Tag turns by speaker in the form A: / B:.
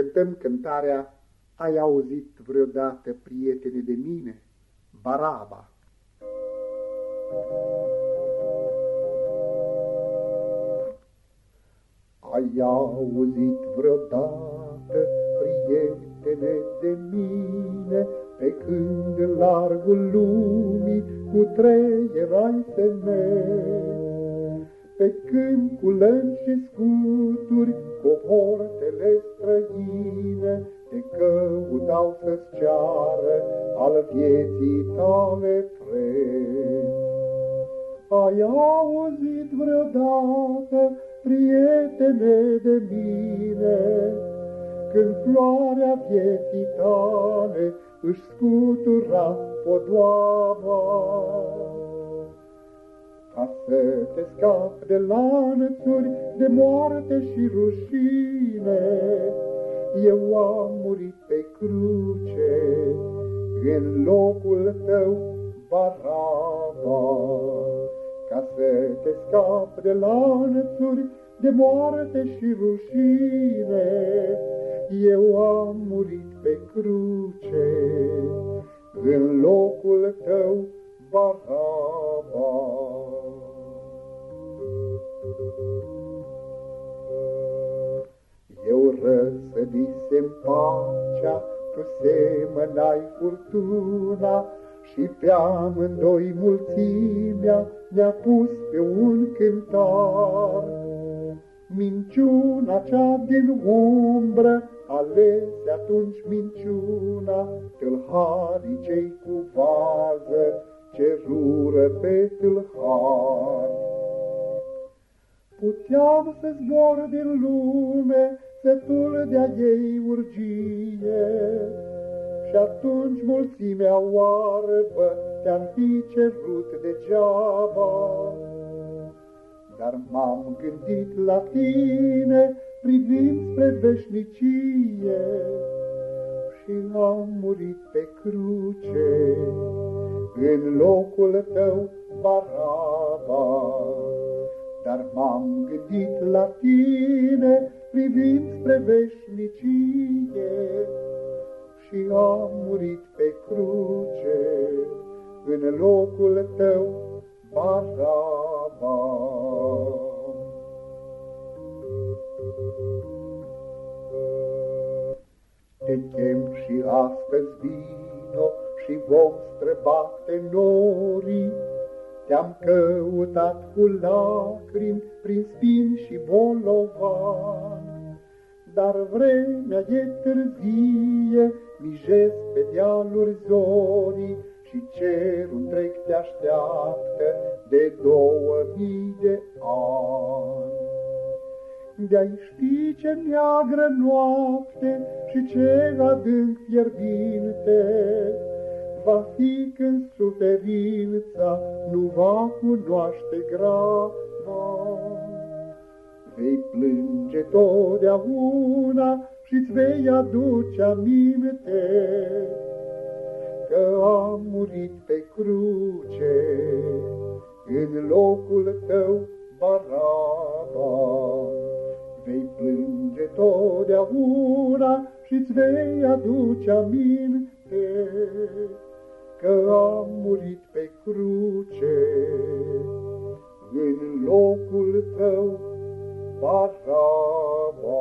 A: cântăm cântarea Ai auzit vreodată, prietene de mine, Baraba. Ai auzit vreodată, prietene de mine, Pe când în largul lumii cu trei erai femei, Pe când cu lănci și scuturi cohortele străine te căutau să-ți ceară al vieții tale preț. Ai auzit vreodată, prietene de mine, când floarea vieții tale își scutura podoaba? Ca să te scapi de lanțuri, de moarte și rușine. Eu am murit pe cruce, în locul tău, Baraba, ca să te scapi de lanțuri, de moarte și rușine. Eu am murit pe cruce, răsădisem pacea, tu semănai furtuna, și pe amândoi mulțimea ne-a pus pe un cântar. Minciuna cea din umbră, alese atunci minciuna, tâlharii cei cu vază, cerură pe tâlhar. Puteam să zbor din lume, setul de-a ei urgie, și atunci mulțimea oarbă te-am fi cerut degeaba. Dar m-am gândit la tine, privind spre veșnicie, și am murit pe cruce, în locul tău, Baraba. Dar m-am gândit la tine, privind spre veșnicie, și am murit pe cruce, în locul tău, Baraba. Te chem și astăzi vino și vom străbate norii, te-am căutat cu lacrimi prin spin și bolovan, dar vremea e târzie, mijesc pe dealuri zorii și cerul întreg te așteaptă de două mii de ani. De-ai ști ce neagră noapte și ce adânc fierbinte, va fi când suferința nu va cunoaște grava. Vei plânge totdeauna și-ți vei aduce aminte că am murit pe cruce în locul tău, Baraba. Vei plânge totdeauna și-ți vei aduce aminte că am murit pe cruce în locul tău, Baraba.